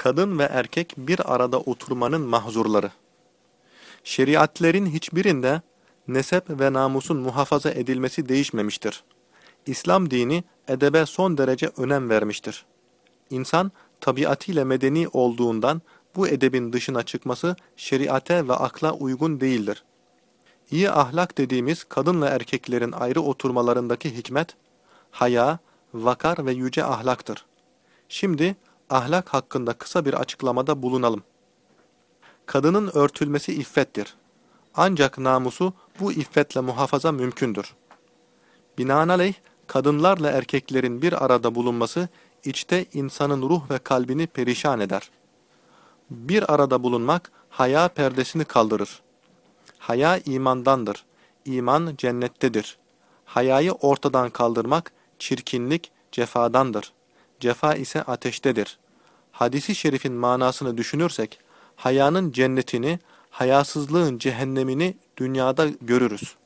Kadın ve erkek bir arada oturmanın mahzurları. Şeriatlerin hiçbirinde nesep ve namusun muhafaza edilmesi değişmemiştir. İslam dini edebe son derece önem vermiştir. İnsan tabiatıyla medeni olduğundan bu edebin dışına çıkması şeriate ve akla uygun değildir. İyi ahlak dediğimiz kadınla erkeklerin ayrı oturmalarındaki hikmet, haya, vakar ve yüce ahlaktır. Şimdi ahlak hakkında kısa bir açıklamada bulunalım. Kadının örtülmesi iffettir. Ancak namusu bu iffetle muhafaza mümkündür. Binaenaleyh, kadınlarla erkeklerin bir arada bulunması, içte insanın ruh ve kalbini perişan eder. Bir arada bulunmak, haya perdesini kaldırır. Haya imandandır. İman cennettedir. Hayayı ortadan kaldırmak, çirkinlik cefadandır. Cefa ise ateştedir. Hadisi şerifin manasını düşünürsek, hayanın cennetini, hayasızlığın cehennemini dünyada görürüz.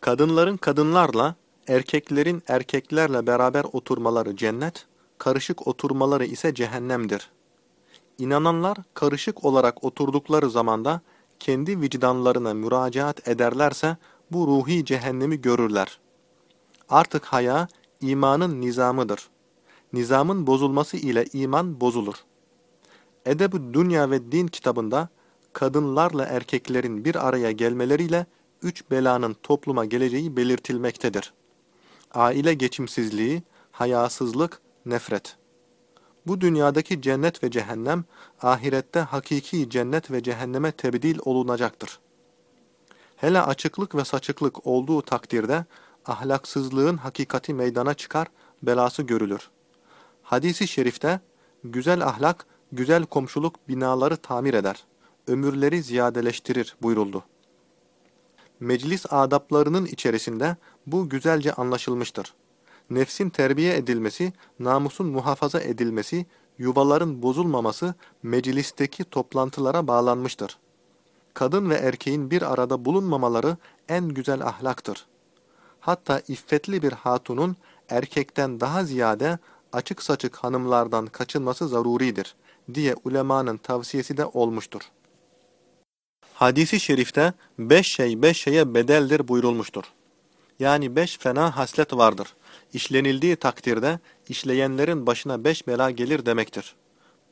Kadınların kadınlarla, erkeklerin erkeklerle beraber oturmaları cennet, karışık oturmaları ise cehennemdir. İnananlar karışık olarak oturdukları zamanda kendi vicdanlarına müracaat ederlerse bu ruhi cehennemi görürler. Artık haya imanın nizamıdır. Nizamın bozulması ile iman bozulur. Edeb-i Dünya ve Din kitabında kadınlarla erkeklerin bir araya gelmeleriyle üç belanın topluma geleceği belirtilmektedir. Aile geçimsizliği, hayasızlık, nefret. Bu dünyadaki cennet ve cehennem, ahirette hakiki cennet ve cehenneme tebdil olunacaktır. Hele açıklık ve saçıklık olduğu takdirde, ahlaksızlığın hakikati meydana çıkar, belası görülür. Hadisi şerifte, güzel ahlak, güzel komşuluk binaları tamir eder, ömürleri ziyadeleştirir buyuruldu. Meclis adaplarının içerisinde bu güzelce anlaşılmıştır. Nefsin terbiye edilmesi, namusun muhafaza edilmesi, yuvaların bozulmaması meclisteki toplantılara bağlanmıştır. Kadın ve erkeğin bir arada bulunmamaları en güzel ahlaktır. Hatta iffetli bir hatunun erkekten daha ziyade açık saçık hanımlardan kaçınması zaruridir diye ulemanın tavsiyesi de olmuştur. Hadisi şerifte beş şey beş şeye bedeldir buyurulmuştur. Yani beş fena haslet vardır. İşlenildiği takdirde işleyenlerin başına beş bela gelir demektir.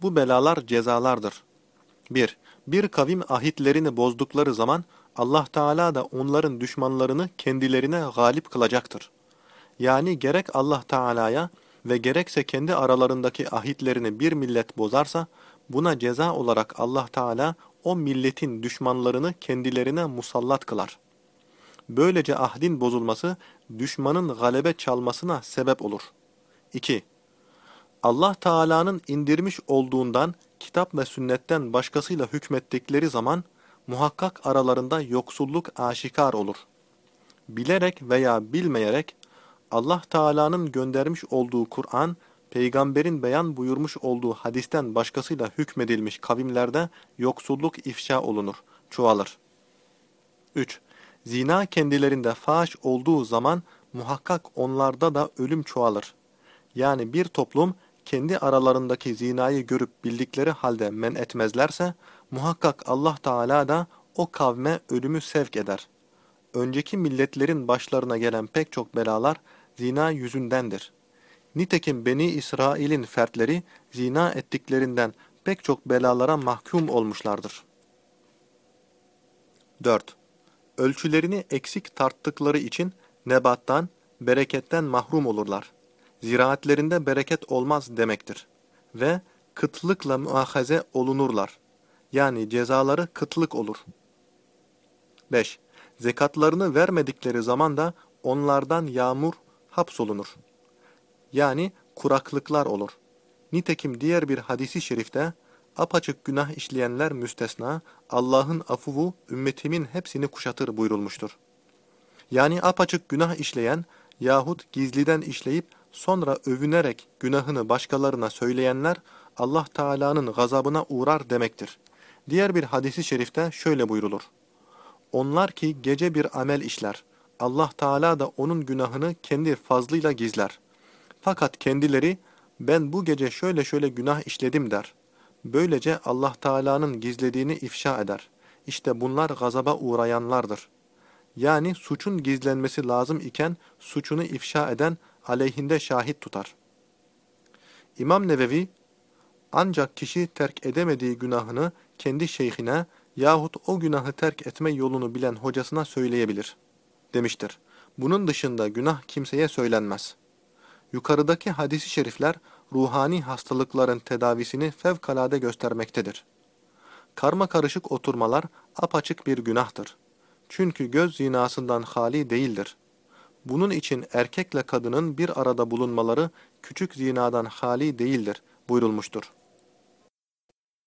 Bu belalar cezalardır. 1. Bir kavim ahitlerini bozdukları zaman Allah Teala da onların düşmanlarını kendilerine galip kılacaktır. Yani gerek Allah Teala'ya ve gerekse kendi aralarındaki ahitlerini bir millet bozarsa, buna ceza olarak Allah Teala o milletin düşmanlarını kendilerine musallat kılar. Böylece ahdin bozulması, düşmanın galebe çalmasına sebep olur. 2. Allah Teala'nın indirmiş olduğundan, kitap ve sünnetten başkasıyla hükmettikleri zaman, muhakkak aralarında yoksulluk aşikar olur. Bilerek veya bilmeyerek, Allah Teala'nın göndermiş olduğu Kur'an, peygamberin beyan buyurmuş olduğu hadisten başkasıyla hükmedilmiş kavimlerde yoksulluk ifşa olunur, çoğalır. 3. Zina kendilerinde faş olduğu zaman muhakkak onlarda da ölüm çoğalır. Yani bir toplum kendi aralarındaki zinayı görüp bildikleri halde men etmezlerse muhakkak Allah Teala da o kavme ölümü sevk eder. Önceki milletlerin başlarına gelen pek çok belalar zina yüzündendir. Nitekim Beni İsrail'in fertleri zina ettiklerinden pek çok belalara mahkum olmuşlardır. 4. Ölçülerini eksik tarttıkları için nebattan, bereketten mahrum olurlar. Ziraatlerinde bereket olmaz demektir. Ve kıtlıkla muahaze olunurlar. Yani cezaları kıtlık olur. 5. Zekatlarını vermedikleri zaman da onlardan yağmur hapsolunur. Yani kuraklıklar olur. Nitekim diğer bir hadisi şerifte apaçık günah işleyenler müstesna Allah'ın afuvu ümmetimin hepsini kuşatır buyurulmuştur. Yani apaçık günah işleyen yahut gizliden işleyip sonra övünerek günahını başkalarına söyleyenler Allah Teala'nın gazabına uğrar demektir. Diğer bir hadisi şerifte şöyle buyrulur. Onlar ki gece bir amel işler. Allah Teala da onun günahını kendi fazlıyla gizler. Fakat kendileri ben bu gece şöyle şöyle günah işledim der. Böylece Allah Teala'nın gizlediğini ifşa eder. İşte bunlar gazaba uğrayanlardır. Yani suçun gizlenmesi lazım iken suçunu ifşa eden aleyhinde şahit tutar. İmam Nevevi, ancak kişi terk edemediği günahını kendi şeyhine yahut o günahı terk etme yolunu bilen hocasına söyleyebilir, demiştir. Bunun dışında günah kimseye söylenmez. Yukarıdaki hadisi şerifler ruhani hastalıkların tedavisini fevkalade göstermektedir. Karma karışık oturmalar apaçık bir günahtır. Çünkü göz zinasından hali değildir. Bunun için erkekle kadının bir arada bulunmaları küçük zinadan hali değildir buyurulmuştur.